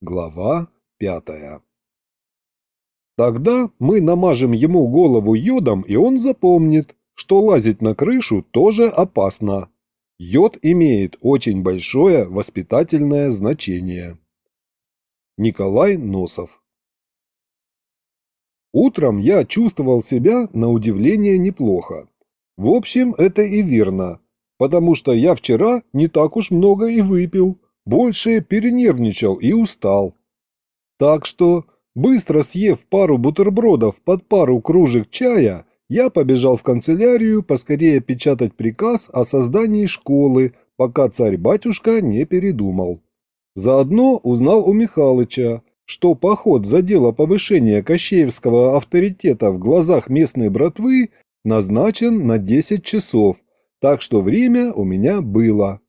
Глава пятая Тогда мы намажем ему голову йодом, и он запомнит, что лазить на крышу тоже опасно. Йод имеет очень большое воспитательное значение. Николай Носов Утром я чувствовал себя, на удивление, неплохо. В общем, это и верно, потому что я вчера не так уж много и выпил, больше перенервничал и устал. Так что Быстро съев пару бутербродов под пару кружек чая, я побежал в канцелярию поскорее печатать приказ о создании школы, пока царь-батюшка не передумал. Заодно узнал у Михалыча, что поход за дело повышения Кощеевского авторитета в глазах местной братвы назначен на 10 часов, так что время у меня было.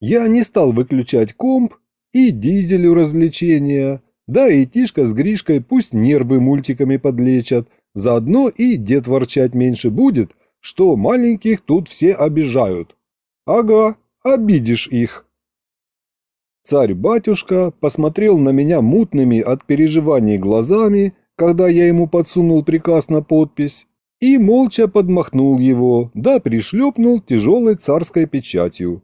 Я не стал выключать комп и дизелю развлечения, да и Тишка с Гришкой пусть нервы мультиками подлечат, заодно и дед ворчать меньше будет, что маленьких тут все обижают. Ага, обидишь их. Царь-батюшка посмотрел на меня мутными от переживаний глазами, когда я ему подсунул приказ на подпись, и молча подмахнул его, да пришлепнул тяжелой царской печатью.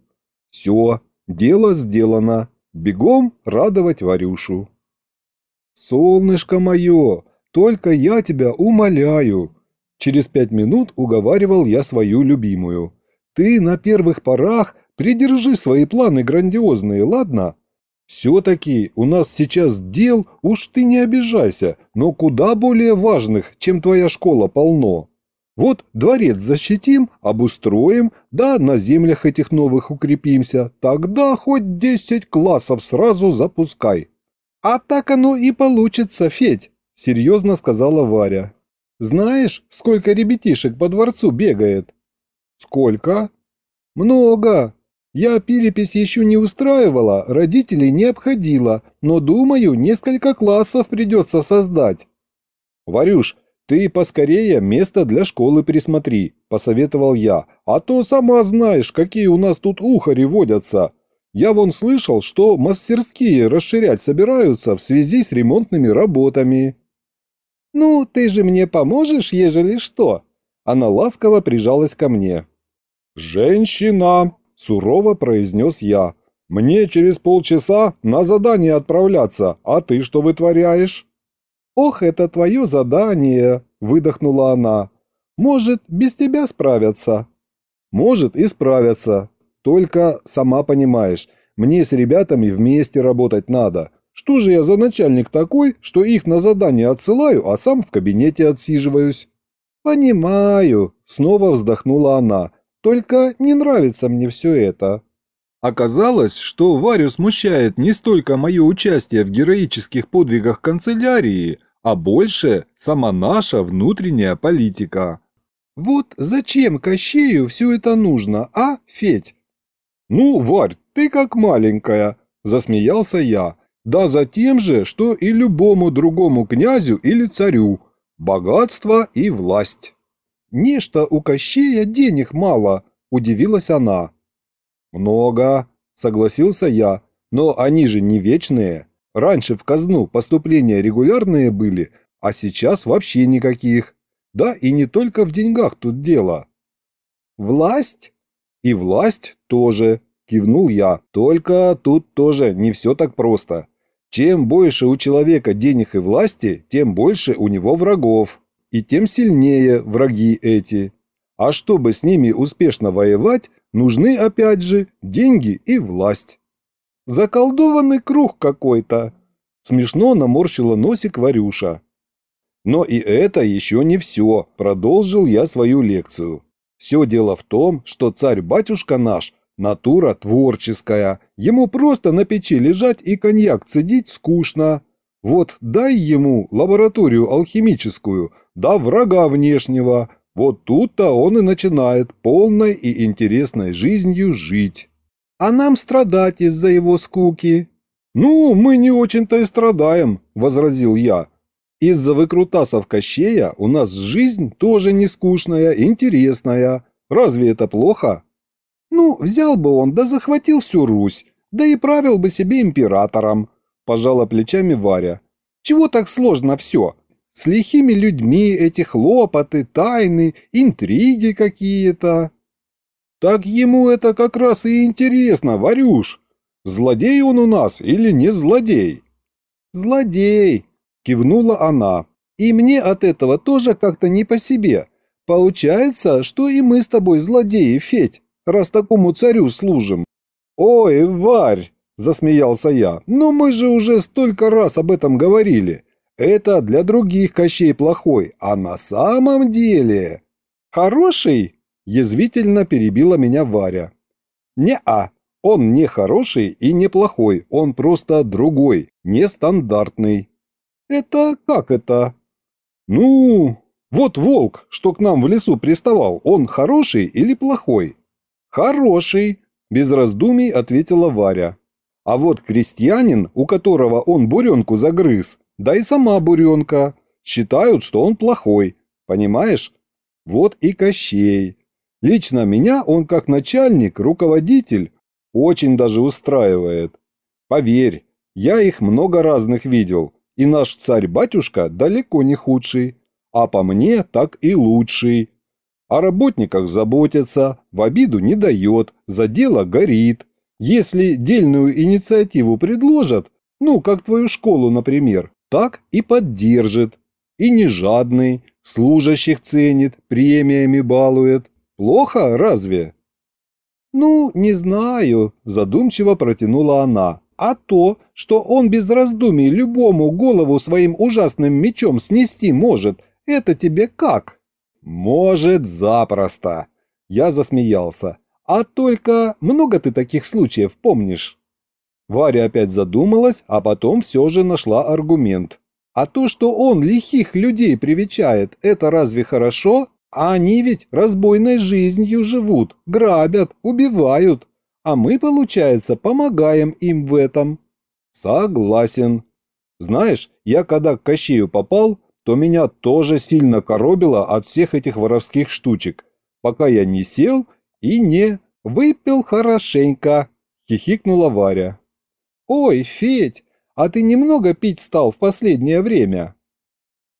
Все, дело сделано, бегом радовать Варюшу. «Солнышко мое, только я тебя умоляю!» Через пять минут уговаривал я свою любимую. «Ты на первых порах придержи свои планы грандиозные, ладно? Все-таки у нас сейчас дел, уж ты не обижайся, но куда более важных, чем твоя школа полно. Вот дворец защитим, обустроим, да на землях этих новых укрепимся, тогда хоть десять классов сразу запускай». «А так оно и получится, Федь», – серьезно сказала Варя. «Знаешь, сколько ребятишек по дворцу бегает?» «Сколько?» «Много. Я перепись еще не устраивала, родителей не обходила, но, думаю, несколько классов придется создать». «Варюш, ты поскорее место для школы присмотри», – посоветовал я, «а то сама знаешь, какие у нас тут ухари водятся. Я вон слышал, что мастерские расширять собираются в связи с ремонтными работами». «Ну, ты же мне поможешь, ежели что?» Она ласково прижалась ко мне. «Женщина!» – сурово произнес я. «Мне через полчаса на задание отправляться, а ты что вытворяешь?» «Ох, это твое задание!» – выдохнула она. «Может, без тебя справятся?» «Может, и справятся. Только, сама понимаешь, мне с ребятами вместе работать надо. Что же я за начальник такой, что их на задание отсылаю, а сам в кабинете отсиживаюсь?» «Понимаю», — снова вздохнула она. «Только не нравится мне все это». Оказалось, что Варю смущает не столько мое участие в героических подвигах канцелярии, а больше сама наша внутренняя политика. «Вот зачем Кощею все это нужно, а, Федь?» «Ну, Варь, ты как маленькая», – засмеялся я. «Да за тем же, что и любому другому князю или царю. Богатство и власть». «Нечто у Кощея денег мало», – удивилась она. «Много», – согласился я, – «но они же не вечные. Раньше в казну поступления регулярные были, а сейчас вообще никаких. Да и не только в деньгах тут дело». «Власть?» «И власть тоже», – кивнул я. «Только тут тоже не все так просто. Чем больше у человека денег и власти, тем больше у него врагов. И тем сильнее враги эти. А чтобы с ними успешно воевать, нужны опять же деньги и власть». «Заколдованный круг какой-то», – смешно наморщила носик Варюша. Но и это еще не все, продолжил я свою лекцию. Все дело в том, что царь-батюшка наш – натура творческая. Ему просто на печи лежать и коньяк цедить скучно. Вот дай ему лабораторию алхимическую, да врага внешнего. Вот тут-то он и начинает полной и интересной жизнью жить. А нам страдать из-за его скуки. «Ну, мы не очень-то и страдаем», – возразил я. Из-за выкрутасов Кощея у нас жизнь тоже не скучная, интересная. Разве это плохо? Ну, взял бы он, да захватил всю Русь, да и правил бы себе императором. пожала плечами Варя. Чего так сложно все? С лихими людьми эти хлопоты, тайны, интриги какие-то. Так ему это как раз и интересно, Варюш. Злодей он у нас или не злодей? Злодей, кивнула она. И мне от этого тоже как-то не по себе. Получается, что и мы с тобой злодеи, Федь, раз такому царю служим. Ой, Варь, засмеялся я, но мы же уже столько раз об этом говорили. Это для других Кощей плохой, а на самом деле... Хороший? Язвительно перебила меня Варя. Не-а, он не хороший и не плохой, он просто другой, нестандартный. Это как это? Ну, вот волк, что к нам в лесу приставал, он хороший или плохой? Хороший, без раздумий ответила Варя. А вот крестьянин, у которого он буренку загрыз, да и сама буренка, считают, что он плохой, понимаешь? Вот и Кощей. Лично меня он как начальник, руководитель очень даже устраивает. Поверь, я их много разных видел, и наш царь-батюшка далеко не худший, а по мне так и лучший. О работниках заботится, в обиду не дает, за дело горит. Если дельную инициативу предложат, ну, как твою школу, например, так и поддержит. И не жадный, служащих ценит, премиями балует. Плохо разве? Ну, не знаю, задумчиво протянула она. А то, что он без раздумий любому голову своим ужасным мечом снести может, это тебе как? Может, запросто. Я засмеялся. А только много ты таких случаев помнишь? Варя опять задумалась, а потом все же нашла аргумент. А то, что он лихих людей привечает, это разве хорошо? А они ведь разбойной жизнью живут, грабят, убивают. А мы, получается, помогаем им в этом. Согласен. Знаешь, я когда к Кощею попал, то меня тоже сильно коробило от всех этих воровских штучек, пока я не сел и не выпил хорошенько, хихикнула Варя. «Ой, Федь, а ты немного пить стал в последнее время?»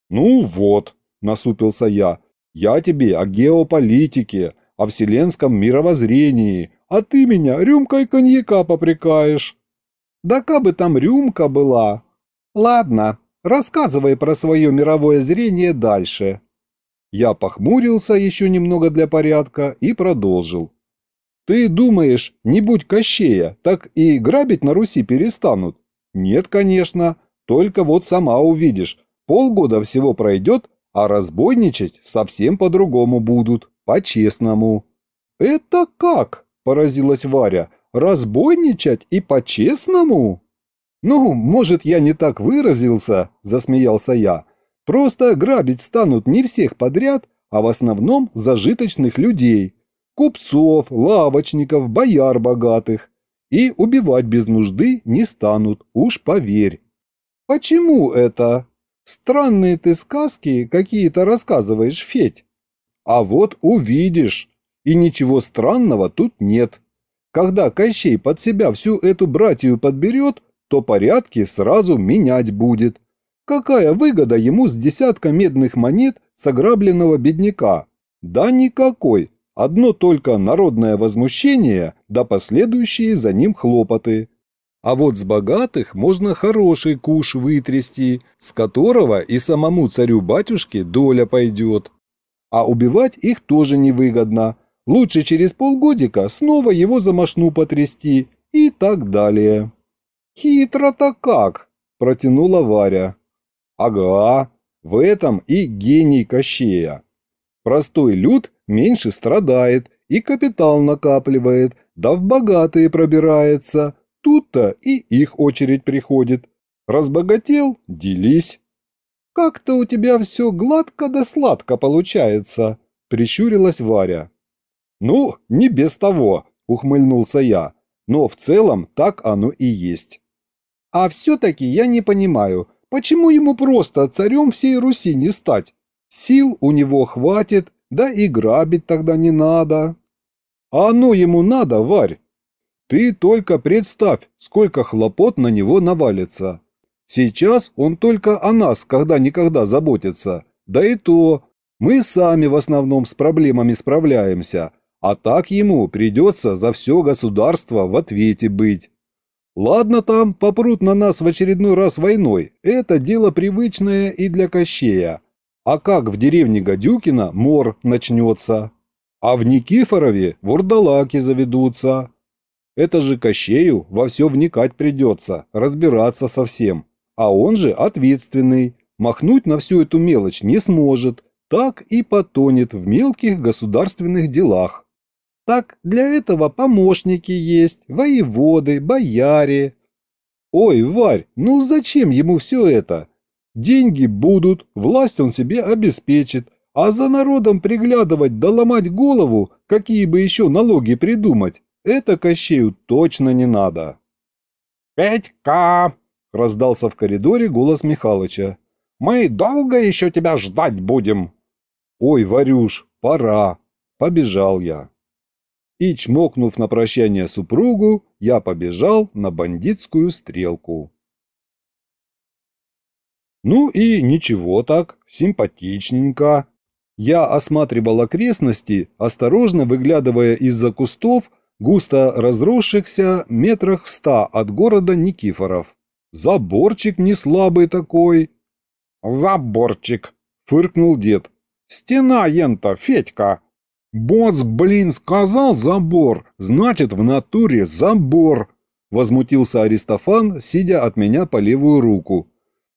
«Ну вот», – насупился я, – «я тебе о геополитике, о вселенском мировоззрении, а ты меня рюмкой коньяка попрекаешь». «Да кабы там рюмка была!» «Ладно, рассказывай про свое мировое зрение дальше». Я похмурился еще немного для порядка и продолжил. Ты думаешь, не будь Кощея, так и грабить на Руси перестанут? Нет, конечно, только вот сама увидишь. Полгода всего пройдет, а разбойничать совсем по-другому будут, по-честному. Это как? Поразилась Варя. Разбойничать и по-честному? Ну, может, я не так выразился, засмеялся я. Просто грабить станут не всех подряд, а в основном зажиточных людей, купцов, лавочников, бояр богатых. И убивать без нужды не станут, уж поверь. Почему это? Странные ты сказки какие-то рассказываешь, Федь. А вот увидишь. И ничего странного тут нет. Когда Кощей под себя всю эту братью подберет, то порядки сразу менять будет. Какая выгода ему с десятка медных монет с ограбленного бедняка? Да никакой. Одно только народное возмущение, да последующие за ним хлопоты. А вот с богатых можно хороший куш вытрясти, с которого и самому царю-батюшке доля пойдет. А убивать их тоже невыгодно. Лучше через полгодика снова его за мошну потрясти и так далее. «Хитро-то как!» – протянула Варя. «Ага, в этом и гений Кощея. Простой люд меньше страдает и капитал накапливает, да в богатые пробирается. Тут-то и их очередь приходит. Разбогател – делись. «Как-то у тебя все гладко да сладко получается», – прищурилась Варя. «Ну, не без того», – ухмыльнулся я, – «но в целом так оно и есть». «А все-таки я не понимаю, почему ему просто царем всей Руси не стать? Сил у него хватит, да и грабить тогда не надо. А оно ему надо, Варь? Ты только представь, сколько хлопот на него навалится. Сейчас он только о нас когда-никогда заботится. Да и то, мы сами в основном с проблемами справляемся, а так ему придется за все государство в ответе быть. Ладно там, попрут на нас в очередной раз войной, это дело привычное и для Кощея. А как в деревне Гадюкина мор начнется? А в Никифорове вурдалаки заведутся. Это же Кощею во все вникать придется, разбираться со всем. А он же ответственный, махнуть на всю эту мелочь не сможет, так и потонет в мелких государственных делах. Так для этого помощники есть, воеводы, бояре. Ой, Варь, ну зачем ему все это? Деньги будут, власть он себе обеспечит, а за народом приглядывать да ломать голову, какие бы еще налоги придумать, это Кощею точно не надо. «Петька!» – раздался в коридоре голос Михалыча. «Мы долго еще тебя ждать будем?» «Ой, Варюш, пора!» – побежал я. И, чмокнув на прощание супругу, я побежал на бандитскую стрелку. Ну и ничего так, симпатичненько. Я осматривал окрестности, осторожно выглядывая из-за кустов, густо разросшихся метрах в ста от города Никифоров. Заборчик не слабый такой. «Заборчик!» — фыркнул дед. «Стена ента, Федька!» «Босс, блин, сказал забор, значит в натуре забор!» Возмутился Аристофан, сидя от меня по левую руку.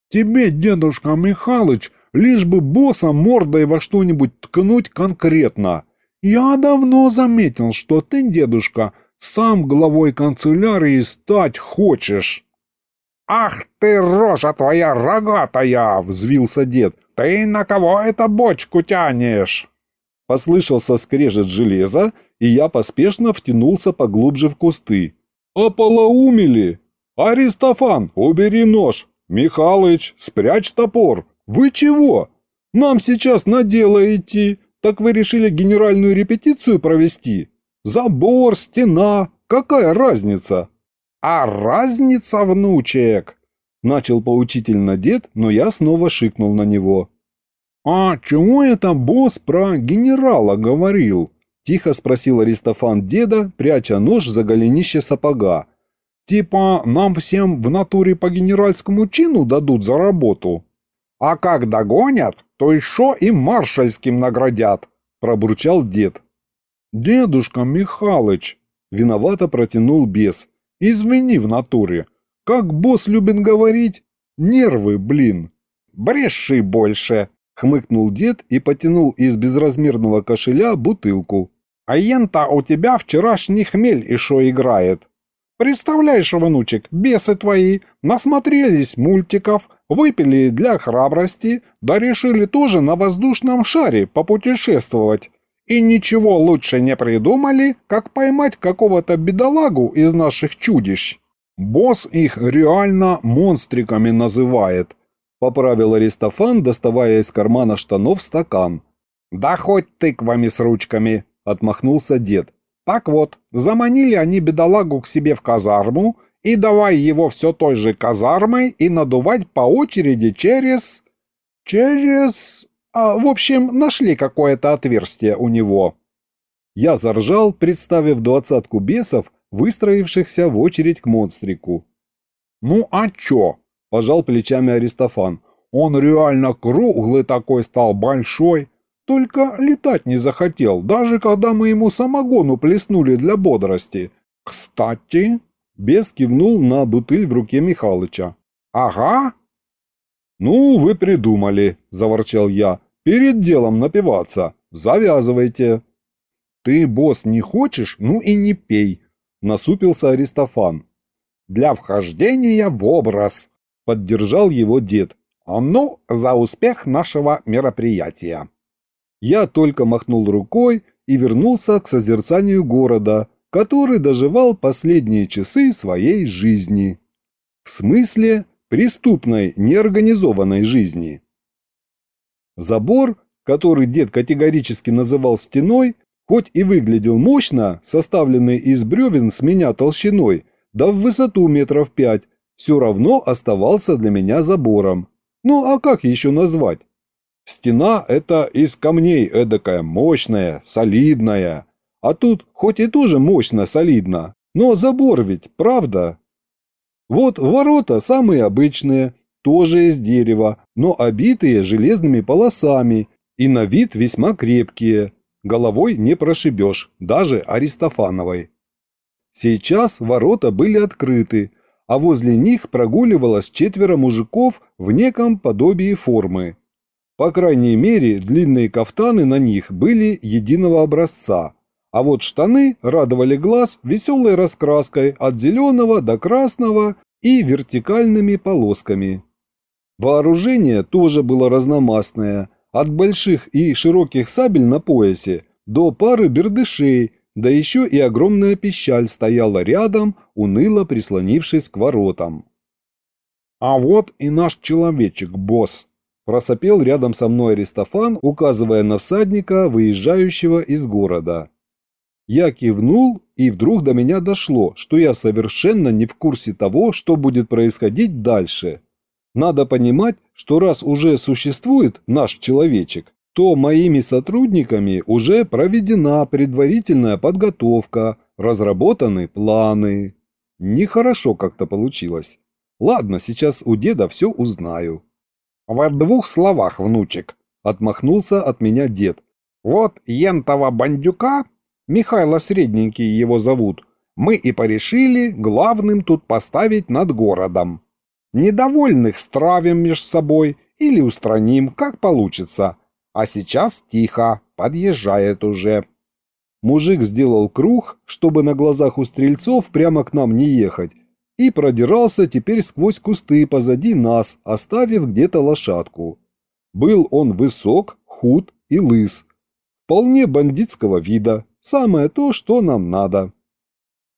«Тебе, дедушка Михалыч, лишь бы босса мордой во что-нибудь ткнуть конкретно. Я давно заметил, что ты, дедушка, сам главой канцелярии стать хочешь». «Ах ты, рожа твоя рогатая!» — взвился дед. «Ты на кого это бочку тянешь?» Послышался скрежет железа, и я поспешно втянулся поглубже в кусты. «Ополоумели! Аристофан, убери нож! Михалыч, спрячь топор! Вы чего? Нам сейчас на дело идти, так вы решили генеральную репетицию провести? Забор, стена, какая разница?» «А разница, внучек!» Начал поучительно дед, но я снова шикнул на него. «А чего это босс про генерала говорил?» – тихо спросил Аристофан деда, пряча нож за голенище сапога. «Типа нам всем в натуре по генеральскому чину дадут за работу?» «А как догонят, то еще и маршальским наградят», – пробурчал дед. «Дедушка Михалыч», – виновато протянул бес, – «извини в натуре. Как босс любит говорить, нервы, блин». «Бреши больше», Хмыкнул дед и потянул из безразмерного кошеля бутылку. «А ента у тебя вчерашний хмель еще играет. Представляешь, внучек, бесы твои, насмотрелись мультиков, выпили для храбрости, да решили тоже на воздушном шаре попутешествовать. И ничего лучше не придумали, как поймать какого-то бедолагу из наших чудищ. Босс их реально монстриками называет, Поправил Аристофан, доставая из кармана штанов стакан. «Да хоть тыквами с ручками!» – отмахнулся дед. «Так вот, заманили они бедолагу к себе в казарму, и давай его все той же казармой и надувать по очереди через... через... А, в общем, нашли какое-то отверстие у него». Я заржал, представив двадцатку бесов, выстроившихся в очередь к монстрику. «Ну а чё?» – пожал плечами Аристофан. «Он реально круглый такой стал, большой. Только летать не захотел, даже когда мы ему самогону плеснули для бодрости. Кстати...» Бес кивнул на бутыль в руке Михалыча. «Ага». «Ну, вы придумали», – заворчал я. «Перед делом напиваться. Завязывайте». «Ты, босс, не хочешь? Ну и не пей», – насупился Аристофан. «Для вхождения в образ», Поддержал его дед. «А ну, за успех нашего мероприятия!» Я только махнул рукой и вернулся к созерцанию города, который доживал последние часы своей жизни. В смысле преступной, неорганизованной жизни. Забор, который дед категорически называл стеной, хоть и выглядел мощно, составленный из бревен с меня толщиной, да в высоту метров пять, все равно оставался для меня забором. Ну а как еще назвать? Стена – это из камней эдакая мощная, солидная. А тут хоть и тоже мощно, солидно, но забор ведь, правда? Вот ворота самые обычные, тоже из дерева, но обитые железными полосами и на вид весьма крепкие. Головой не прошибешь, даже Аристофановой. Сейчас ворота были открыты, а возле них прогуливалось четверо мужиков в неком подобии формы. По крайней мере, длинные кафтаны на них были единого образца, а вот штаны радовали глаз веселой раскраской от зеленого до красного и вертикальными полосками. Вооружение тоже было разномастное, от больших и широких сабель на поясе до пары бердышей да еще и огромная пищаль стояла рядом, уныло прислонившись к воротам. «А вот и наш человечек, босс!» – просопел рядом со мной Аристофан, указывая на всадника, выезжающего из города. Я кивнул, и вдруг до меня дошло, что я совершенно не в курсе того, что будет происходить дальше. Надо понимать, что раз уже существует наш человечек, то моими сотрудниками уже проведена предварительная подготовка, разработаны планы. Нехорошо как-то получилось. Ладно, сейчас у деда все узнаю. В двух словах, внучек, отмахнулся от меня дед. Вот ентова бандюка, Михайло Средненький его зовут, мы и порешили главным тут поставить над городом. Недовольных стравим меж собой или устраним, как получится. А сейчас тихо, подъезжает уже. Мужик сделал круг, чтобы на глазах у стрельцов прямо к нам не ехать, и продирался теперь сквозь кусты позади нас, оставив где-то лошадку. Был он высок, худ и лыс. Вполне бандитского вида, самое то, что нам надо.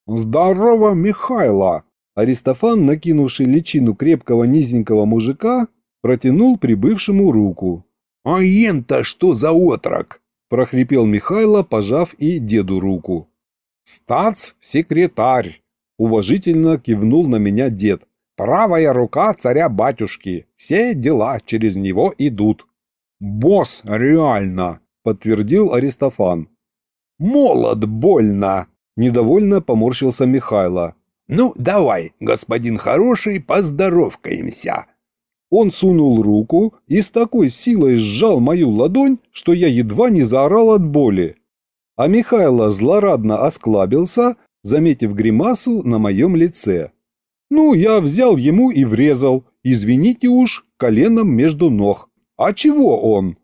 «Здорово, Михайло!» Аристофан, накинувший личину крепкого низенького мужика, протянул прибывшему руку. «А ен-то что за отрок?» – прохрипел Михайло, пожав и деду руку. «Стац-секретарь!» – уважительно кивнул на меня дед. «Правая рука царя-батюшки. Все дела через него идут». «Босс, реально!» – подтвердил Аристофан. «Молод больно!» – недовольно поморщился Михайло. «Ну, давай, господин хороший, поздоровкаемся!» Он сунул руку и с такой силой сжал мою ладонь, что я едва не заорал от боли. А Михайло злорадно осклабился, заметив гримасу на моем лице. Ну, я взял ему и врезал, извините уж, коленом между ног. А чего он?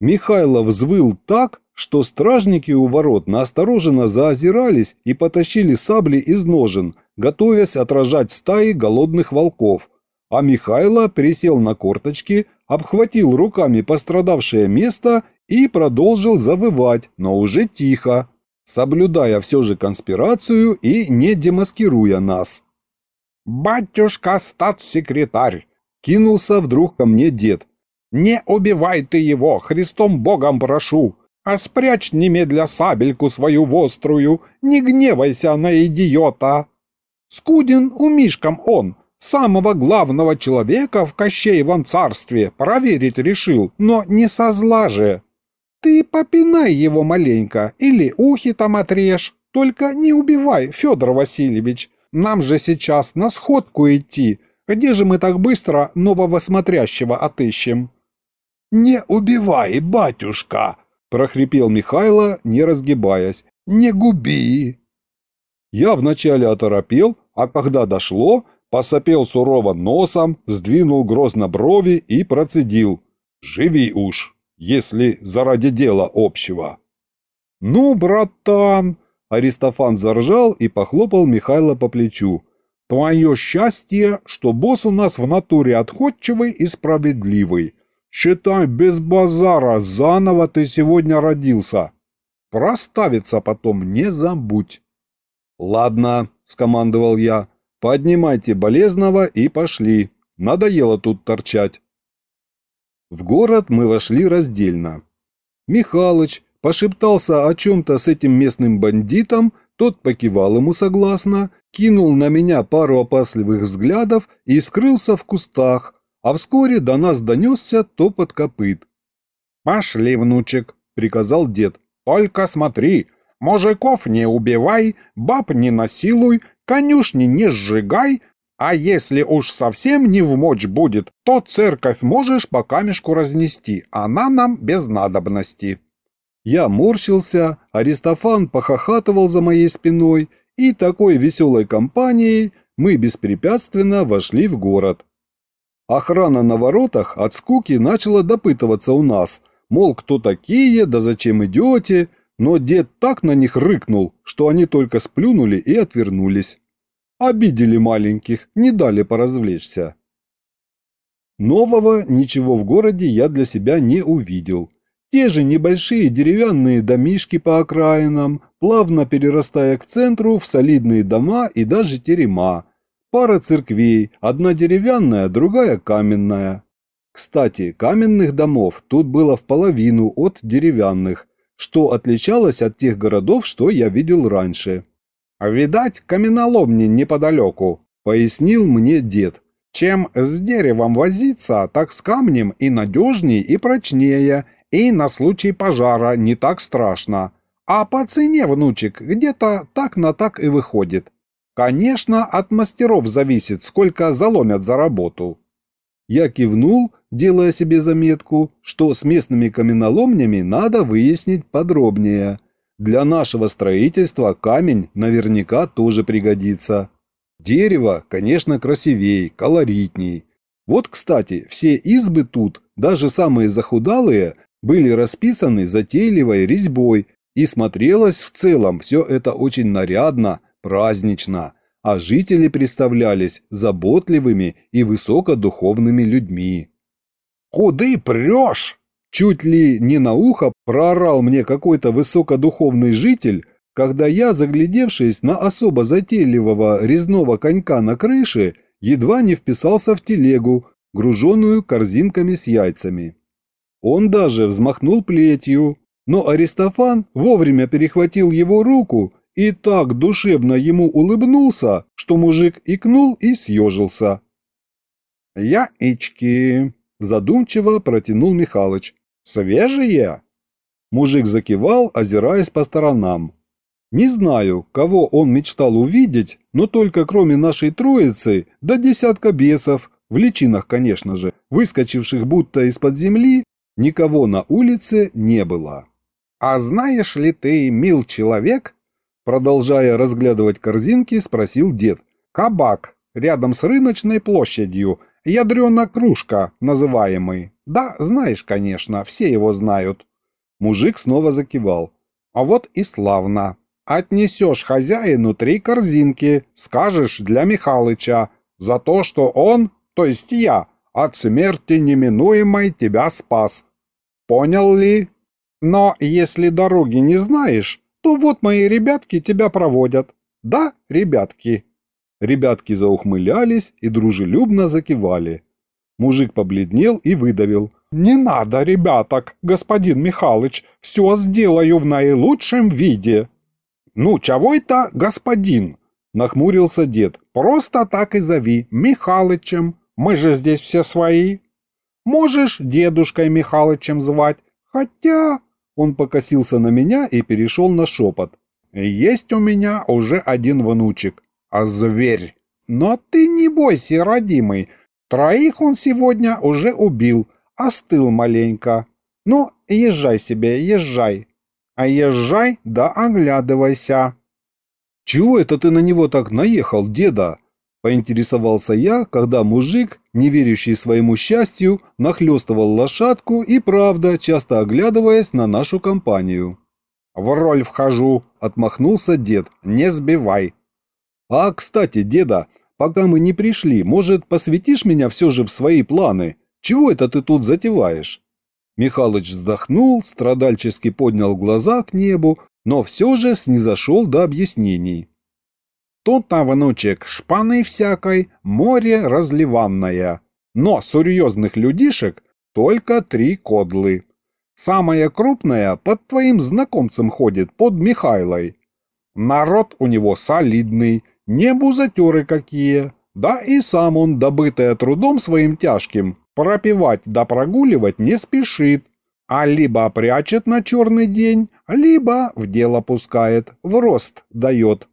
Михайло взвыл так, что стражники у ворот настороженно заозирались и потащили сабли из ножен, готовясь отражать стаи голодных волков – а Михайло присел на корточки, обхватил руками пострадавшее место и продолжил завывать, но уже тихо, соблюдая все же конспирацию и не демаскируя нас. «Батюшка статс-секретарь!» – кинулся вдруг ко мне дед. «Не убивай ты его, Христом Богом прошу, а спрячь немедля сабельку свою вострую, не гневайся на идиота!» «Скуден умишкам он!» Самого главного человека в Кощеевом царстве проверить решил, но не со зла же. Ты попинай его маленько или ухи там отрежь, только не убивай, Федор Васильевич. Нам же сейчас на сходку идти. Где же мы так быстро нового смотрящего отыщем?» «Не убивай, батюшка!» – прохрипел Михайло, не разгибаясь. «Не губи!» Я вначале оторопел, а когда дошло – посопел сурово носом, сдвинул грозно брови и процедил. «Живи уж, если заради дела общего». «Ну, братан!» Аристофан заржал и похлопал Михайла по плечу. «Твое счастье, что босс у нас в натуре отходчивый и справедливый. Считай, без базара, заново ты сегодня родился. Проставиться потом не забудь». «Ладно», — скомандовал я, Поднимайте болезного и пошли. Надоело тут торчать. В город мы вошли раздельно. Михалыч, пошептался о чем-то с этим местным бандитом, тот покивал ему согласно, кинул на меня пару опасливых взглядов и скрылся в кустах, а вскоре до нас донесся топот копыт. «Пошли, внучек», — приказал дед. «Только смотри, мужиков не убивай, баб не насилуй, конюшни не сжигай, а если уж совсем не в мочь будет, то церковь можешь по камешку разнести, она нам без надобности». Я морщился, Аристофан похохатывал за моей спиной, и такой веселой компанией мы беспрепятственно вошли в город. Охрана на воротах от скуки начала допытываться у нас, мол, кто такие, да зачем идете, но дед так на них рыкнул, что они только сплюнули и отвернулись. Обидели маленьких, не дали поразвлечься. Нового ничего в городе я для себя не увидел. Те же небольшие деревянные домишки по окраинам, плавно перерастая к центру в солидные дома и даже терема. Пара церквей, одна деревянная, другая каменная. Кстати, каменных домов тут было в половину от деревянных, что отличалось от тех городов, что я видел раньше. «Видать, каменоломни неподалеку», — пояснил мне дед. «Чем с деревом возиться, так с камнем и надежней, и прочнее, и на случай пожара не так страшно. А по цене, внучек, где-то так на так и выходит. Конечно, от мастеров зависит, сколько заломят за работу». Я кивнул, делая себе заметку, что с местными каменоломнями надо выяснить подробнее. Для нашего строительства камень наверняка тоже пригодится. Дерево, конечно, красивей, колоритней. Вот, кстати, все избы тут, даже самые захудалые, были расписаны затейливой резьбой, и смотрелось в целом все это очень нарядно, празднично, а жители представлялись заботливыми и высокодуховными людьми. «Куды прешь?» Чуть ли не на ухо проорал мне какой-то высокодуховный житель, когда я, заглядевшись на особо затейливого резного конька на крыше, едва не вписался в телегу, груженную корзинками с яйцами. Он даже взмахнул плетью, но Аристофан вовремя перехватил его руку и так душевно ему улыбнулся, что мужик икнул и съежился. «Яички!» – задумчиво протянул Михалыч. «Свежие?» Мужик закивал, озираясь по сторонам. Не знаю, кого он мечтал увидеть, но только кроме нашей троицы, да десятка бесов, в личинах, конечно же, выскочивших будто из-под земли, никого на улице не было. «А знаешь ли ты, мил человек?» Продолжая разглядывать корзинки, спросил дед. «Кабак, рядом с рыночной площадью, ядрена кружка, называемый. Да, знаешь, конечно, все его знают. Мужик снова закивал. А вот и славно. Отнесешь хозяину три корзинки, скажешь для Михалыча, за то, что он, то есть я, от смерти неминуемой тебя спас. Понял ли? Но если дороги не знаешь, то вот мои ребятки тебя проводят. Да, ребятки?» Ребятки заухмылялись и дружелюбно закивали. Мужик побледнел и выдавил. «Не надо, ребяток, господин Михалыч, все сделаю в наилучшем виде». «Ну, чего это, господин?» – нахмурился дед. «Просто так и зови, Михалычем. Мы же здесь все свои. Можешь дедушкой Михалычем звать, хотя...» Он покосился на меня и перешел на шепот. «Есть у меня уже один внучек, а зверь. Но ты не бойся, родимый, троих он сегодня уже убил, остыл маленько. Ну, езжай себе, езжай. А езжай да оглядывайся». «Чего это ты на него так наехал, деда?» Поинтересовался я, когда мужик, не верящий своему счастью, нахлестывал лошадку и, правда, часто оглядываясь на нашу компанию. «В роль вхожу», — отмахнулся дед, — «не сбивай». «А, кстати, деда, пока мы не пришли, может, посвятишь меня все же в свои планы? Чего это ты тут затеваешь?» Михалыч вздохнул, страдальчески поднял глаза к небу, но все же снизошел до объяснений. Тут-то, внучек, шпаны всякой, море разливанное. Но серьезных людишек только три кодлы. Самая крупная под твоим знакомцем ходит, под Михайлой. Народ у него солидный, не бузатеры какие. Да и сам он, добытое трудом своим тяжким, пропивать да прогуливать не спешит, а либо прячет на черный день, либо в дело пускает, в рост дает.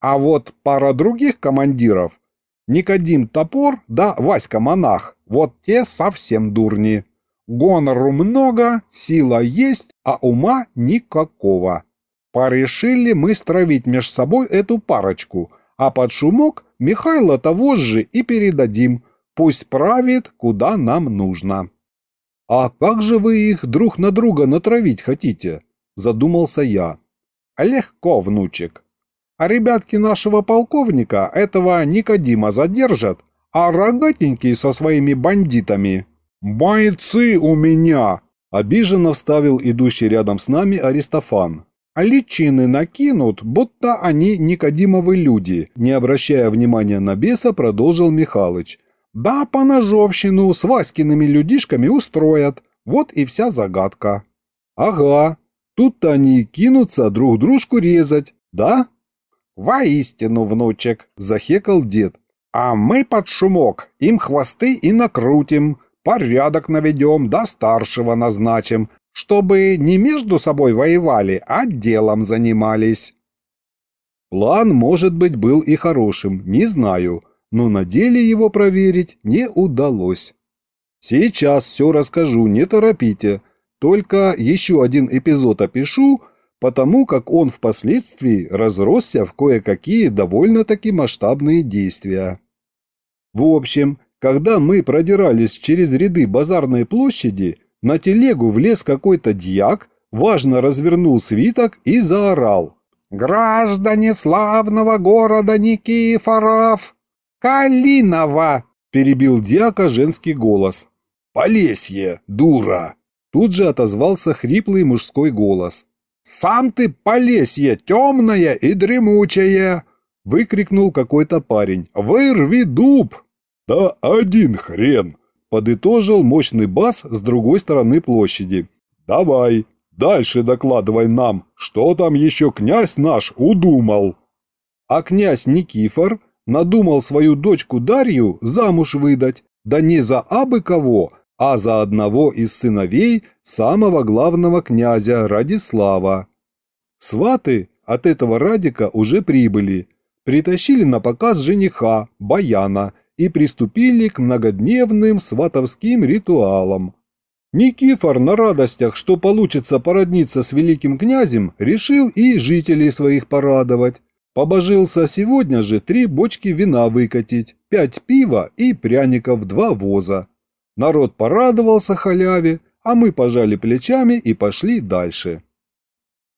А вот пара других командиров, Никодим Топор да Васька Монах, вот те совсем дурни. Гонору много, сила есть, а ума никакого. Порешили мы стравить меж собой эту парочку, а под шумок Михайло того же и передадим, пусть правит, куда нам нужно. «А как же вы их друг на друга натравить хотите?» – задумался я. «Легко, внучек. А ребятки нашего полковника этого Никодима задержат, а рогатенький со своими бандитами. Бойцы у меня!» – обиженно вставил идущий рядом с нами Аристофан. «Личины накинут, будто они Никодимовы люди», – не обращая внимания на беса, продолжил Михалыч – да, по ножовщину с Васькиными людишками устроят. Вот и вся загадка. Ага, тут-то они кинутся друг дружку резать, да? Воистину, внучек, захекал дед. А мы под шумок им хвосты и накрутим, порядок наведем, да старшего назначим, чтобы не между собой воевали, а делом занимались. План, может быть, был и хорошим, не знаю, но на деле его проверить не удалось. Сейчас все расскажу, не торопите, только еще один эпизод опишу, потому как он впоследствии разросся в кое-какие довольно-таки масштабные действия. В общем, когда мы продирались через ряды базарной площади, на телегу влез какой-то дьяк, важно развернул свиток и заорал. «Граждане славного города Никифоров!» «Калинова!» – перебил дьяка женский голос. «Полесье, дура!» Тут же отозвался хриплый мужской голос. «Сам ты Полесье, темное и дремучее!» – выкрикнул какой-то парень. «Вырви дуб!» «Да один хрен!» – подытожил мощный бас с другой стороны площади. «Давай, дальше докладывай нам, что там еще князь наш удумал!» А князь Никифор – надумал свою дочку Дарью замуж выдать, да не за абы кого, а за одного из сыновей самого главного князя Радислава. Сваты от этого Радика уже прибыли, притащили на показ жениха, Баяна, и приступили к многодневным сватовским ритуалам. Никифор на радостях, что получится породниться с великим князем, решил и жителей своих порадовать. Побожился сегодня же три бочки вина выкатить, пять пива и пряников два воза. Народ порадовался халяве, а мы пожали плечами и пошли дальше.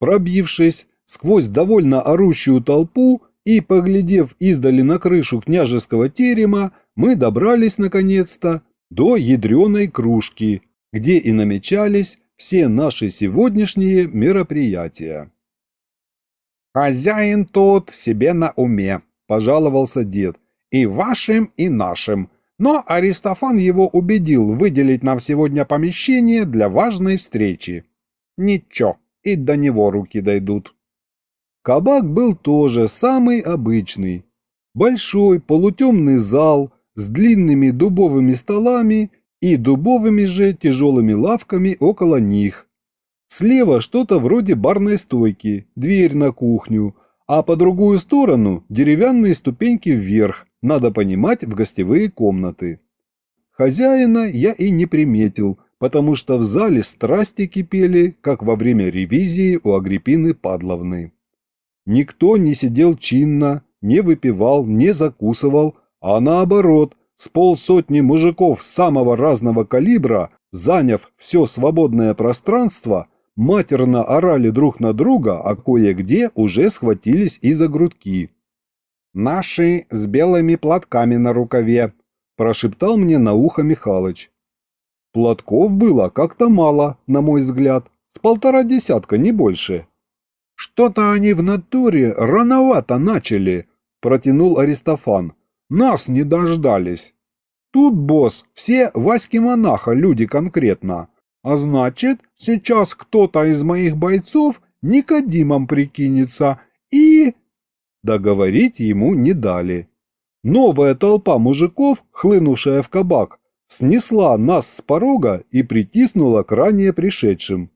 Пробившись сквозь довольно орущую толпу и поглядев издали на крышу княжеского терема, мы добрались наконец-то до ядреной кружки, где и намечались все наши сегодняшние мероприятия. «Хозяин тут себе на уме», – пожаловался дед. «И вашим, и нашим. Но Аристофан его убедил выделить нам сегодня помещение для важной встречи. Ничего, и до него руки дойдут». Кабак был тоже самый обычный. Большой полутемный зал с длинными дубовыми столами и дубовыми же тяжелыми лавками около них, Слева что-то вроде барной стойки, дверь на кухню, а по другую сторону деревянные ступеньки вверх, надо понимать, в гостевые комнаты. Хозяина я и не приметил, потому что в зале страсти кипели, как во время ревизии у Агриппины Падловны. Никто не сидел чинно, не выпивал, не закусывал, а наоборот, с полсотни мужиков самого разного калибра, заняв все свободное пространство, матерно орали друг на друга, а кое-где уже схватились и за грудки. «Наши с белыми платками на рукаве», – прошептал мне на ухо Михалыч. Платков было как-то мало, на мой взгляд, с полтора десятка, не больше. «Что-то они в натуре рановато начали», – протянул Аристофан. «Нас не дождались. Тут, босс, все Васьки-монаха люди конкретно. А значит, сейчас кто-то из моих бойцов Никодимом прикинется и...» Договорить ему не дали. Новая толпа мужиков, хлынувшая в кабак, снесла нас с порога и притиснула к ранее пришедшим.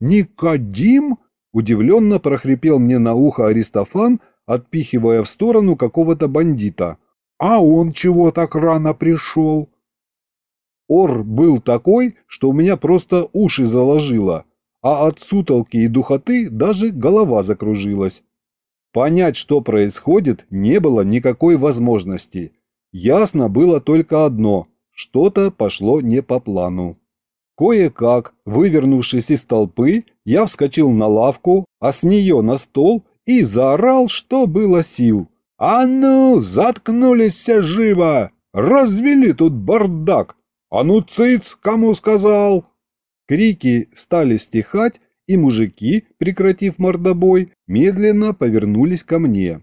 «Никодим?» – удивленно прохрипел мне на ухо Аристофан, отпихивая в сторону какого-то бандита. «А он чего так рано пришел?» Ор был такой, что у меня просто уши заложило, а от сутолки и духоты даже голова закружилась. Понять, что происходит, не было никакой возможности. Ясно было только одно – что-то пошло не по плану. Кое-как, вывернувшись из толпы, я вскочил на лавку, а с нее на стол и заорал, что было сил. «А ну, заткнулись все живо! Развели тут бардак! А ну, цыц, кому сказал!» Крики стали стихать, и мужики, прекратив мордобой, медленно повернулись ко мне.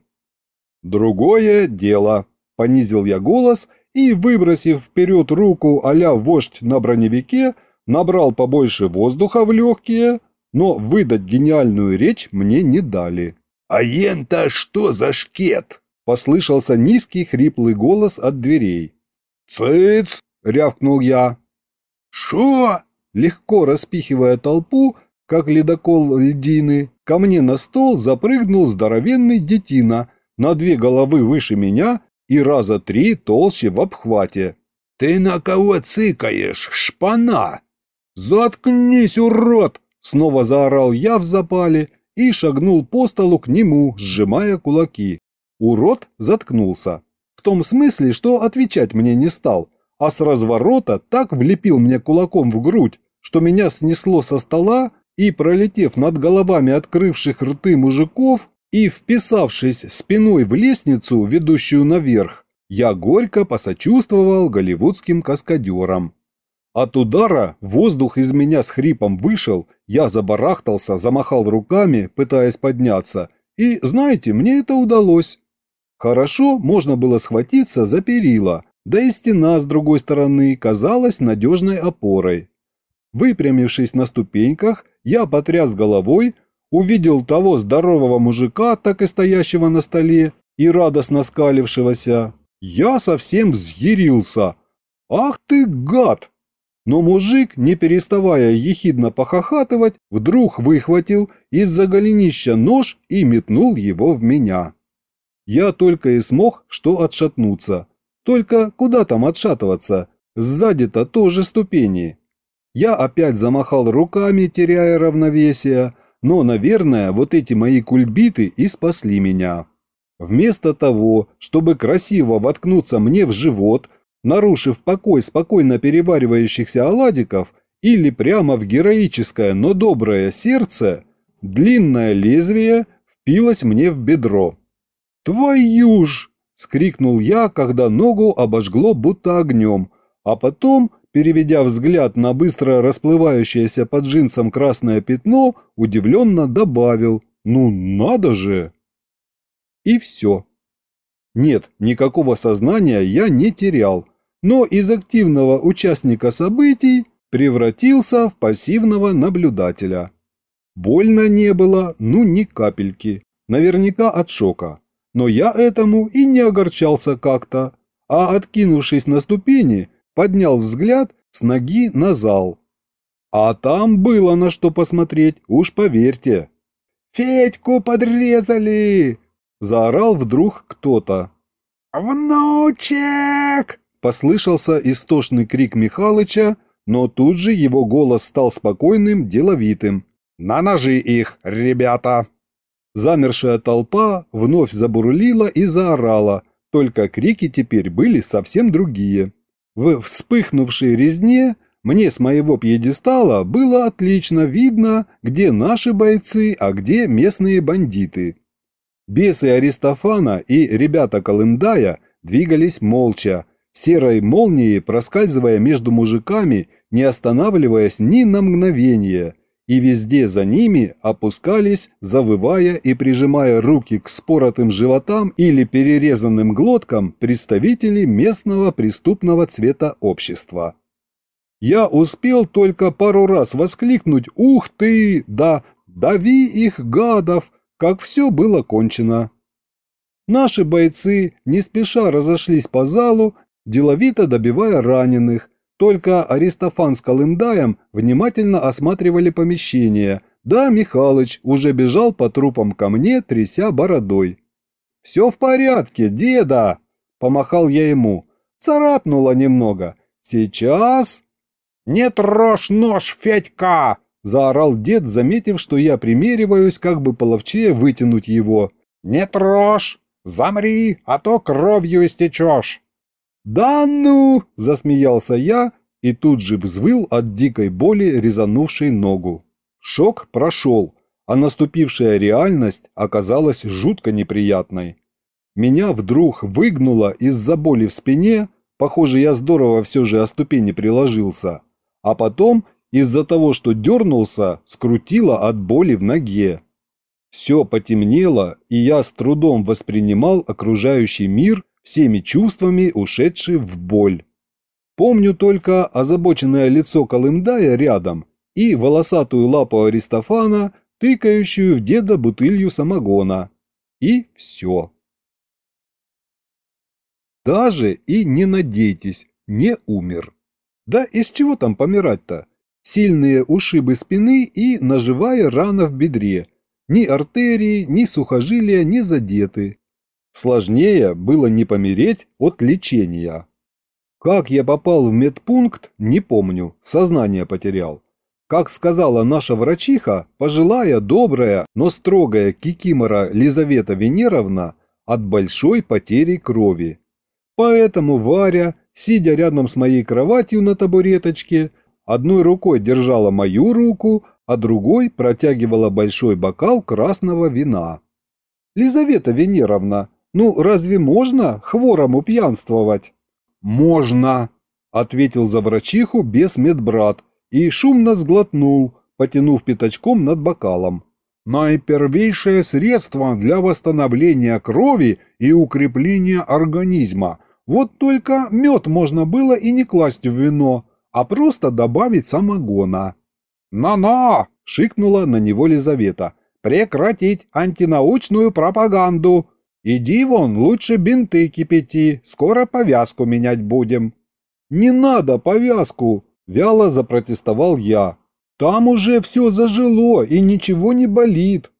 «Другое дело», – понизил я голос и, выбросив вперед руку а вождь на броневике, набрал побольше воздуха в легкие, но выдать гениальную речь мне не дали. «А ента что за шкет?» – послышался низкий хриплый голос от дверей. «Цыц!» – рявкнул я. «Шо?» Легко распихивая толпу, как ледокол льдины, ко мне на стол запрыгнул здоровенный детина, на две головы выше меня и раза три толще в обхвате. «Ты на кого цыкаешь, шпана?» «Заткнись, урод!» — снова заорал я в запале и шагнул по столу к нему, сжимая кулаки. Урод заткнулся. В том смысле, что отвечать мне не стал, а с разворота так влепил мне кулаком в грудь, что меня снесло со стола и, пролетев над головами открывших рты мужиков и вписавшись спиной в лестницу, ведущую наверх, я горько посочувствовал голливудским каскадерам. От удара воздух из меня с хрипом вышел, я забарахтался, замахал руками, пытаясь подняться, и, знаете, мне это удалось. Хорошо, можно было схватиться за перила, да и стена с другой стороны казалась надежной опорой. Выпрямившись на ступеньках, я потряс головой, увидел того здорового мужика, так и стоящего на столе, и радостно скалившегося. Я совсем взъярился. «Ах ты, гад!» Но мужик, не переставая ехидно похохатывать, вдруг выхватил из-за голенища нож и метнул его в меня. Я только и смог что отшатнуться. Только куда там отшатываться? Сзади-то тоже ступени. Я опять замахал руками, теряя равновесие, но, наверное, вот эти мои кульбиты и спасли меня. Вместо того, чтобы красиво воткнуться мне в живот, нарушив покой спокойно переваривающихся оладиков, или прямо в героическое, но доброе сердце, длинное лезвие впилось мне в бедро. «Твою ж!» – скрикнул я, когда ногу обожгло будто огнем, а потом переведя взгляд на быстро расплывающееся под джинсом красное пятно, удивленно добавил «Ну надо же!» И все. Нет, никакого сознания я не терял, но из активного участника событий превратился в пассивного наблюдателя. Больно не было, ну ни капельки, наверняка от шока. Но я этому и не огорчался как-то, а откинувшись на ступени, поднял взгляд с ноги на зал. А там было на что посмотреть, уж поверьте. «Федьку подрезали!» – заорал вдруг кто-то. «Внучек!» – послышался истошный крик Михалыча, но тут же его голос стал спокойным, деловитым. «На ножи их, ребята!» Замершая толпа вновь забурлила и заорала, только крики теперь были совсем другие. В вспыхнувшей резне мне с моего пьедестала было отлично видно, где наши бойцы, а где местные бандиты. Бесы Аристофана и ребята Колымдая двигались молча, серой молнией проскальзывая между мужиками, не останавливаясь ни на мгновение, и везде за ними опускались, завывая и прижимая руки к споротым животам или перерезанным глоткам представители местного преступного цвета общества. Я успел только пару раз воскликнуть «Ух ты! Да, дави их, гадов!» Как все было кончено. Наши бойцы не спеша разошлись по залу, деловито добивая раненых, только Аристофан с Колымдаем внимательно осматривали помещение, да Михалыч уже бежал по трупам ко мне, тряся бородой. «Все в порядке, деда!» – помахал я ему. «Царапнуло немного. Сейчас...» «Не трожь нож, Федька!» – заорал дед, заметив, что я примериваюсь, как бы половчее вытянуть его. «Не трожь! Замри, а то кровью истечешь!» «Да ну!» – засмеялся я и тут же взвыл от дикой боли, резанувшей ногу. Шок прошел, а наступившая реальность оказалась жутко неприятной. Меня вдруг выгнуло из-за боли в спине, похоже, я здорово все же о ступени приложился, а потом из-за того, что дернулся, скрутило от боли в ноге. Все потемнело, и я с трудом воспринимал окружающий мир всеми чувствами, ушедший в боль. Помню только озабоченное лицо Колымдая рядом и волосатую лапу Аристофана, тыкающую в деда бутылью самогона. И все. Даже и не надейтесь, не умер. Да из чего там помирать-то? Сильные ушибы спины и ножевая рана в бедре. Ни артерии, ни сухожилия не задеты. Сложнее было не помереть от лечения. Как я попал в медпункт, не помню, сознание потерял. Как сказала наша врачиха, пожилая, добрая, но строгая кикимора Лизавета Венеровна от большой потери крови. Поэтому Варя, сидя рядом с моей кроватью на табуреточке, одной рукой держала мою руку, а другой протягивала большой бокал красного вина. «Лизавета Венеровна, ну разве можно хворому пьянствовать?» «Можно», – ответил за врачиху без медбрат и шумно сглотнул, потянув пятачком над бокалом. Наипервейшее средство для восстановления крови и укрепления организма. Вот только мед можно было и не класть в вино, а просто добавить самогона. «Но-но!» – шикнула на него Лизавета. «Прекратить антинаучную пропаганду! Иди вон, лучше бинты кипяти, скоро повязку менять будем». «Не надо повязку!» Вяло запротестовал я. «Там уже все зажило и ничего не болит».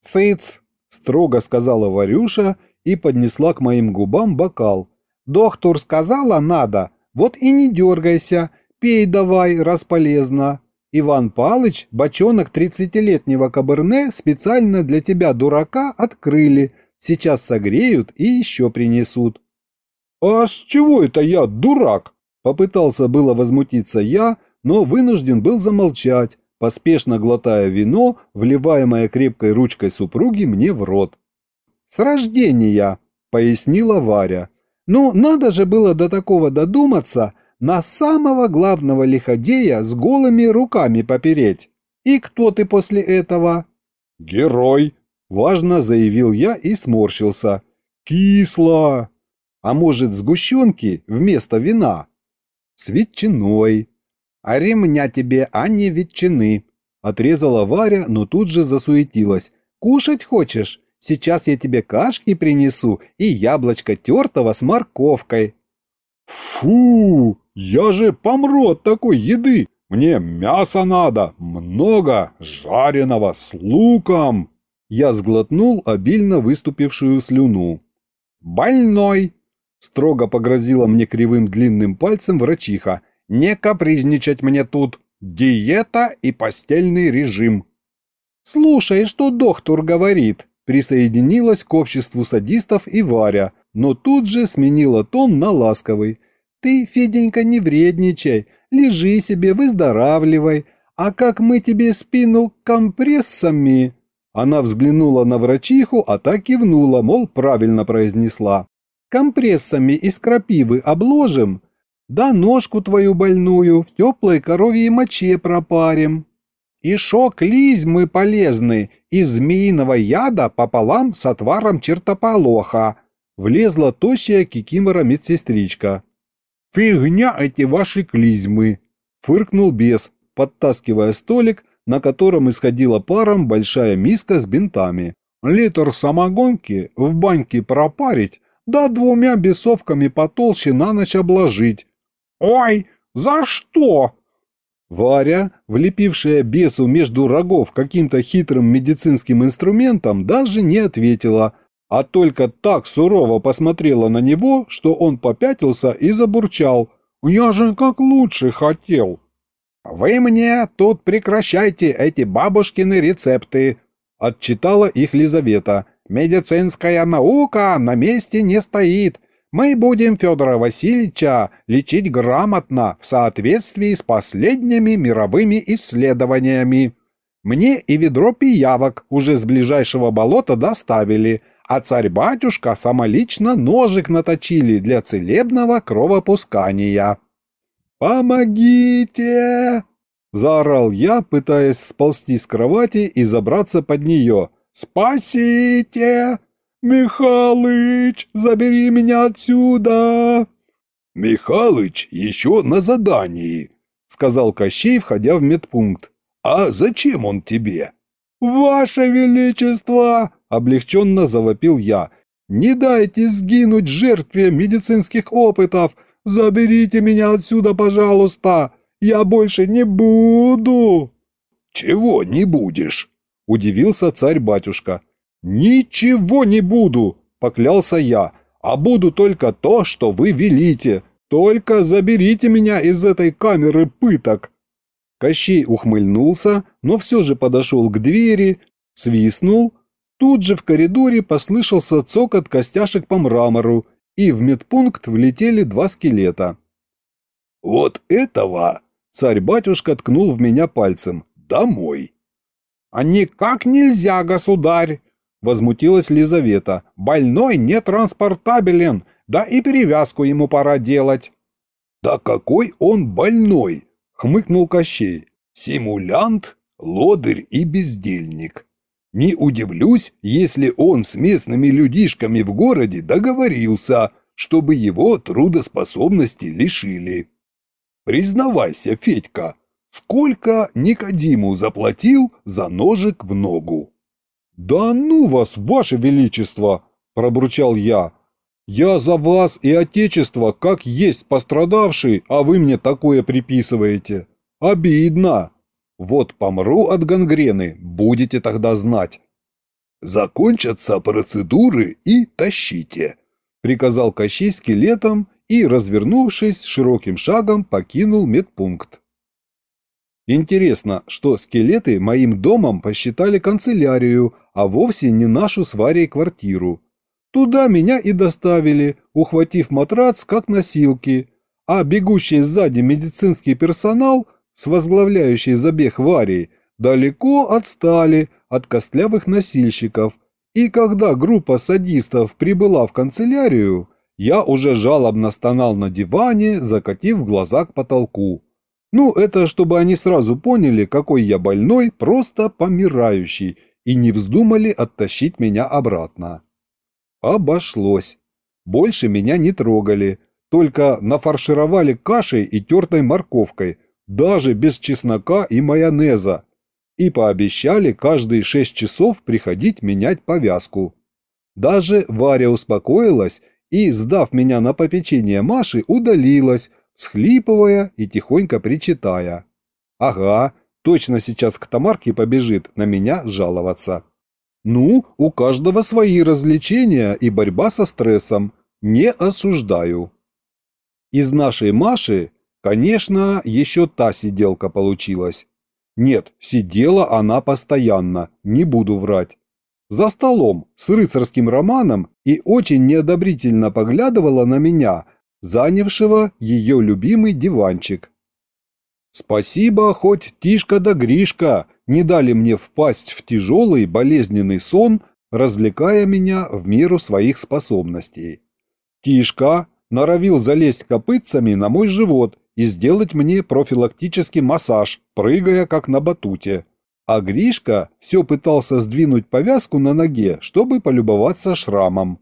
«Цыц!» – строго сказала Варюша и поднесла к моим губам бокал. «Доктор сказала надо, вот и не дергайся, пей давай, раз полезно. Иван Палыч бочонок тридцатилетнего каберне специально для тебя, дурака, открыли. Сейчас согреют и еще принесут». «А с чего это я дурак?» Попытался было возмутиться я, но вынужден был замолчать, поспешно глотая вино, вливаемое крепкой ручкой супруги мне в рот. «С рождения», — пояснила Варя. «Ну, надо же было до такого додуматься, на самого главного лиходея с голыми руками попереть. И кто ты после этого?» «Герой», — важно заявил я и сморщился. «Кисло!» «А может, сгущенки вместо вина?» с ветчиной. А ремня тебе, а не ветчины. Отрезала Варя, но тут же засуетилась. Кушать хочешь? Сейчас я тебе кашки принесу и яблочко тертого с морковкой. Фу, я же помру от такой еды. Мне мяса надо, много, жареного, с луком. Я сглотнул обильно выступившую слюну. «Больной!» Строго погрозила мне кривым длинным пальцем врачиха. «Не капризничать мне тут! Диета и постельный режим!» «Слушай, что доктор говорит!» Присоединилась к обществу садистов и Варя, но тут же сменила тон на ласковый. «Ты, Феденька, не вредничай, лежи себе, выздоравливай, а как мы тебе спину компрессами...» Она взглянула на врачиху, а та кивнула, мол, правильно произнесла компрессами из крапивы обложим, да ножку твою больную в теплой коровьей моче пропарим. И шо клизмы полезны из змеиного яда пополам с отваром чертополоха. Влезла тощая кикимора медсестричка. Фигня эти ваши клизмы, фыркнул бес, подтаскивая столик, на котором исходила паром большая миска с бинтами. «Литр самогонки в баньке пропарить, да двумя бесовками потолще на ночь обложить». «Ой, за что?» Варя, влепившая бесу между рогов каким-то хитрым медицинским инструментом, даже не ответила, а только так сурово посмотрела на него, что он попятился и забурчал. «Я же как лучше хотел!» «Вы мне тут прекращайте эти бабушкины рецепты!» – отчитала их Лизавета. «Медицинская наука на месте не стоит. Мы будем Федора Васильевича лечить грамотно в соответствии с последними мировыми исследованиями. Мне и ведро пиявок уже с ближайшего болота доставили, а царь-батюшка самолично ножик наточили для целебного кровопускания». «Помогите!» – заорал я, пытаясь сползти с кровати и забраться под нее. «Спасите!» «Михалыч, забери меня отсюда!» «Михалыч еще на задании», — сказал Кощей, входя в медпункт. «А зачем он тебе?» «Ваше Величество!» — облегченно завопил я. «Не дайте сгинуть жертве медицинских опытов! Заберите меня отсюда, пожалуйста! Я больше не буду!» «Чего не будешь?» — удивился царь-батюшка. «Ничего не буду!» – поклялся я. «А буду только то, что вы велите. Только заберите меня из этой камеры пыток!» Кощей ухмыльнулся, но все же подошел к двери, свистнул. Тут же в коридоре послышался цокот костяшек по мрамору, и в медпункт влетели два скелета. «Вот этого!» – царь-батюшка ткнул в меня пальцем. «Домой!» «А никак нельзя, государь!» Возмутилась Лизавета. «Больной не транспортабелен, да и перевязку ему пора делать». «Да какой он больной!» — хмыкнул Кощей. «Симулянт, лодырь и бездельник. Не удивлюсь, если он с местными людишками в городе договорился, чтобы его трудоспособности лишили. Признавайся, Федька, сколько Никодиму заплатил за ножик в ногу?» «Да ну вас, ваше величество!» – пробурчал я. «Я за вас и отечество как есть пострадавший, а вы мне такое приписываете. Обидно. Вот помру от гангрены, будете тогда знать». «Закончатся процедуры и тащите», – приказал Кощей скелетом и, развернувшись, широким шагом покинул медпункт. Интересно, что скелеты моим домом посчитали канцелярию, а вовсе не нашу с Варей квартиру. Туда меня и доставили, ухватив матрац как носилки, а бегущий сзади медицинский персонал с возглавляющей забег Варей далеко отстали от костлявых носильщиков, и когда группа садистов прибыла в канцелярию, я уже жалобно стонал на диване, закатив глаза к потолку. Ну, это чтобы они сразу поняли, какой я больной, просто помирающий, и не вздумали оттащить меня обратно. Обошлось. Больше меня не трогали, только нафаршировали кашей и тертой морковкой, даже без чеснока и майонеза, и пообещали каждые шесть часов приходить менять повязку. Даже Варя успокоилась и, сдав меня на попечение Маши, удалилась, схлипывая и тихонько причитая. «Ага, точно сейчас к Тамарке побежит на меня жаловаться». «Ну, у каждого свои развлечения и борьба со стрессом. Не осуждаю». Из нашей Маши, конечно, еще та сиделка получилась. Нет, сидела она постоянно, не буду врать. За столом с рыцарским романом и очень неодобрительно поглядывала на меня – занявшего ее любимый диванчик. Спасибо, хоть Тишка да Гришка не дали мне впасть в тяжелый болезненный сон, развлекая меня в меру своих способностей. Тишка норовил залезть копытцами на мой живот и сделать мне профилактический массаж, прыгая как на батуте. А Гришка все пытался сдвинуть повязку на ноге, чтобы полюбоваться шрамом.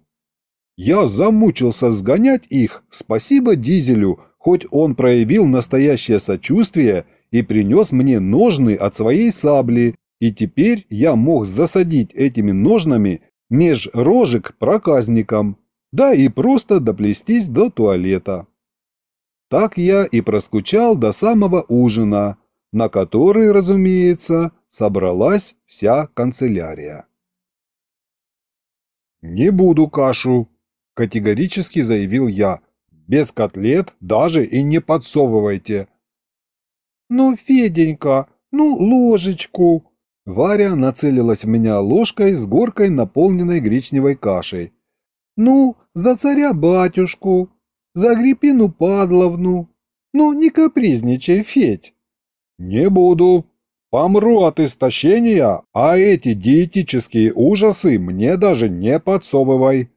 Я замучился сгонять их, спасибо дизелю, хоть он проявил настоящее сочувствие и принес мне ножны от своей сабли, и теперь я мог засадить этими ножнами меж рожек проказникам, да и просто доплестись до туалета. Так я и проскучал до самого ужина, на который, разумеется, собралась вся канцелярия. «Не буду кашу», – категорически заявил я. «Без котлет даже и не подсовывайте». «Ну, Феденька, ну, ложечку!» Варя нацелилась в меня ложкой с горкой, наполненной гречневой кашей. «Ну, за царя-батюшку, за Агриппину Падловну. Ну, не капризничай, Федь!» «Не буду. Помру от истощения, а эти диетические ужасы мне даже не подсовывай».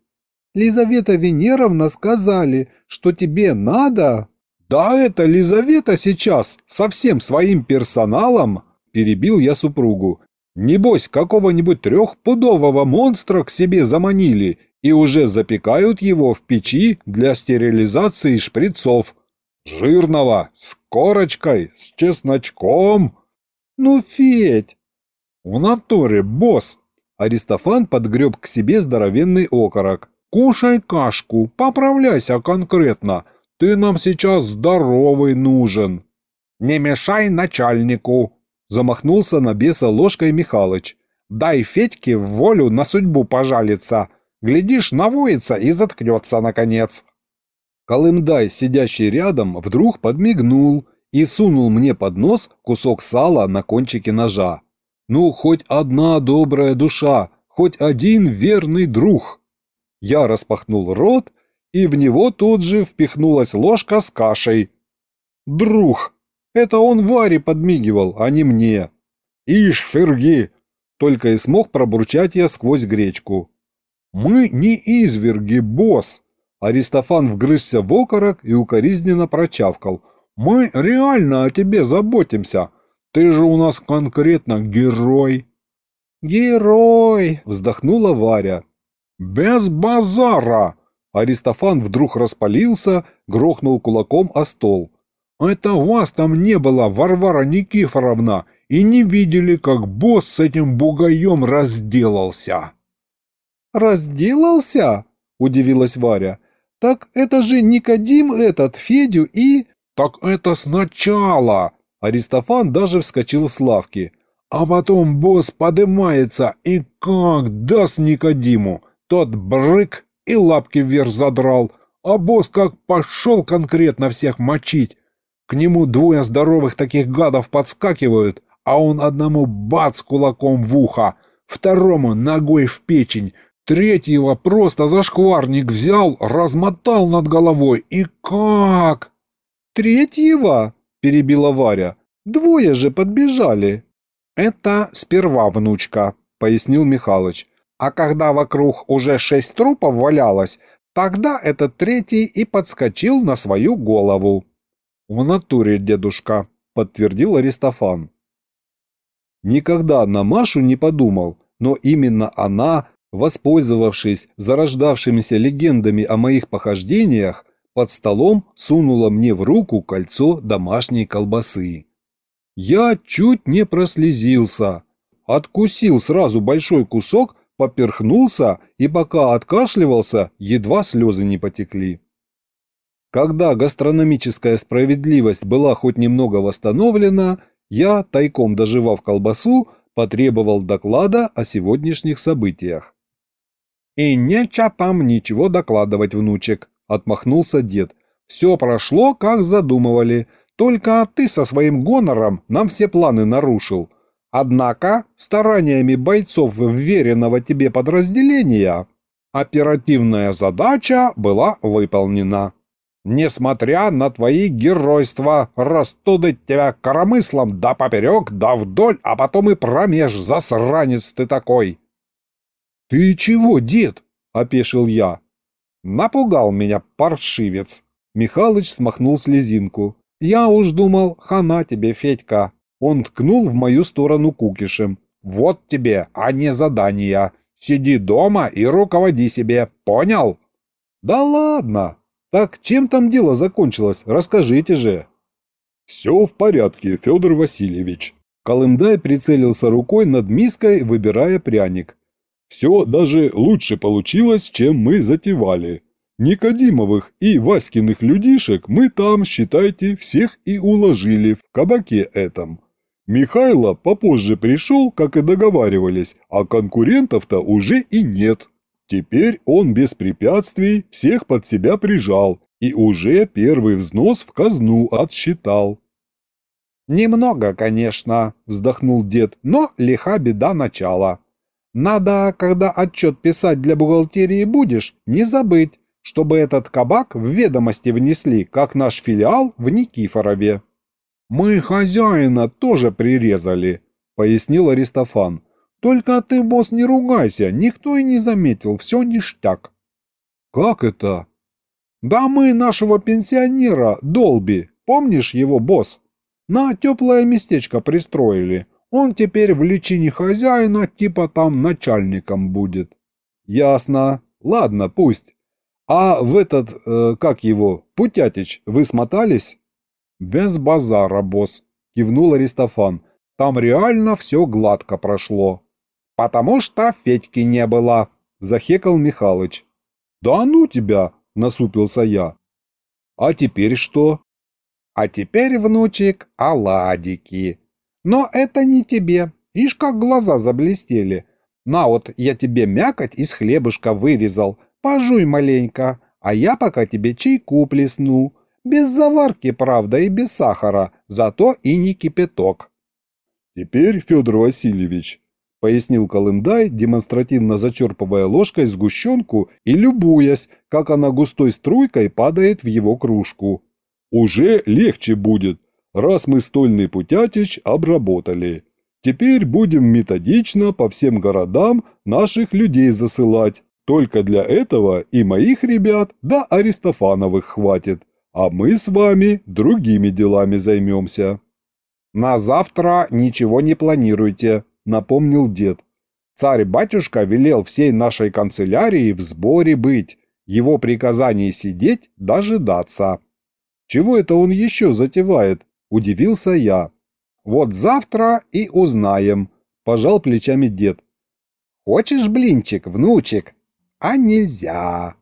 «Лизавета Венеровна сказали, что тебе надо...» «Да это Лизавета сейчас со всем своим персоналом перебил я супругу. Небось, какого-нибудь трехпудового монстра к себе заманили и уже запекают его в печи для стерилизации шприцов. Жирного, с корочкой, с чесночком. Ну, Федь! В натуре, босс! Аристофан подгреб к себе здоровенный окорок. Кушай кашку, поправляйся конкретно. Ты нам сейчас здоровый нужен. Не мешай начальнику. Замахнулся на беса ложкой Михалыч. «Дай Федьке волю на судьбу пожалиться. Глядишь, навоится и заткнется, наконец». Колымдай, сидящий рядом, вдруг подмигнул и сунул мне под нос кусок сала на кончике ножа. Ну, хоть одна добрая душа, хоть один верный друг. Я распахнул рот, и в него тут же впихнулась ложка с кашей. Друг! Это он Варе подмигивал, а не мне. Ишь, Ферги! Только и смог пробурчать я сквозь гречку. Мы не изверги, босс. Аристофан вгрызся в окорок и укоризненно прочавкал. Мы реально о тебе заботимся. Ты же у нас конкретно герой. Герой! Вздохнула Варя. Без базара! Аристофан вдруг распалился, грохнул кулаком о стол. «Это вас там не было, Варвара Никифоровна, и не видели, как босс с этим бугаем разделался». «Разделался?» – удивилась Варя. «Так это же Никодим этот, Федю и...» «Так это сначала!» Аристофан даже вскочил с лавки. «А потом босс подымается и как даст Никодиму, тот брык и лапки вверх задрал, а босс как пошел конкретно всех мочить, к нему двое здоровых таких гадов подскакивают, а он одному бац кулаком в ухо, второму ногой в печень, третьего просто зашкварник взял, размотал над головой. И как? Третьего? Перебила Варя. Двое же подбежали. Это сперва внучка, пояснил Михалыч. А когда вокруг уже шесть трупов валялось, тогда этот третий и подскочил на свою голову. «В натуре, дедушка», – подтвердил Аристофан. Никогда на Машу не подумал, но именно она, воспользовавшись зарождавшимися легендами о моих похождениях, под столом сунула мне в руку кольцо домашней колбасы. Я чуть не прослезился. Откусил сразу большой кусок, поперхнулся и пока откашливался, едва слезы не потекли. Когда гастрономическая справедливость была хоть немного восстановлена, я, тайком доживав колбасу, потребовал доклада о сегодняшних событиях. «И неча там ничего докладывать, внучек», – отмахнулся дед. «Все прошло, как задумывали, только ты со своим гонором нам все планы нарушил. Однако стараниями бойцов вверенного тебе подразделения оперативная задача была выполнена». Несмотря на твои геройства, растудыть тебя коромыслом да поперек, да вдоль, а потом и промеж, засранец ты такой. — Ты чего, дед? — опешил я. — Напугал меня паршивец. Михалыч смахнул слезинку. Я уж думал, хана тебе, Федька. Он ткнул в мою сторону кукишем. Вот тебе, а не задание. Сиди дома и руководи себе, понял? Да ладно, Так чем там дело закончилось, расскажите же. Все в порядке, Федор Васильевич. Колымдай прицелился рукой над миской, выбирая пряник. Все даже лучше получилось, чем мы затевали. Никодимовых и Васькиных людишек мы там, считайте, всех и уложили в кабаке этом. Михайло попозже пришел, как и договаривались, а конкурентов-то уже и нет. Теперь он без препятствий всех под себя прижал и уже первый взнос в казну отсчитал. «Немного, конечно», – вздохнул дед, – «но лиха беда начала. Надо, когда отчет писать для бухгалтерии будешь, не забыть, чтобы этот кабак в ведомости внесли, как наш филиал в Никифорове». «Мы хозяина тоже прирезали», – пояснил Аристофан. «Только ты, босс, не ругайся, никто и не заметил, все ништяк». «Как это?» «Да мы нашего пенсионера, Долби, помнишь его, босс? На теплое местечко пристроили. Он теперь в личине хозяина типа там начальником будет». «Ясно. Ладно, пусть. А в этот, э, как его, Путятич, вы смотались?» «Без базара, босс», – кивнул Аристофан. «Там реально все гладко прошло». «Потому что Федьки не было», – захекал Михалыч. «Да ну тебя!» – насупился я. «А теперь что?» «А теперь, внучек, оладики. Но это не тебе. Ишь, как глаза заблестели. На вот, я тебе мякоть из хлебушка вырезал. Пожуй маленько, а я пока тебе чайку плесну. Без заварки, правда, и без сахара, зато и не кипяток. Теперь, Федор Васильевич, пояснил Колымдай, демонстративно зачерпывая ложкой сгущенку и любуясь, как она густой струйкой падает в его кружку. Уже легче будет, раз мы стольный путятич обработали. Теперь будем методично по всем городам наших людей засылать. Только для этого и моих ребят, да Аристофановых хватит а мы с вами другими делами займемся». «На завтра ничего не планируйте», — напомнил дед. «Царь-батюшка велел всей нашей канцелярии в сборе быть, его приказание сидеть, дожидаться». «Чего это он еще затевает?» – удивился я. «Вот завтра и узнаем», – пожал плечами дед. «Хочешь блинчик, внучек?» «А нельзя.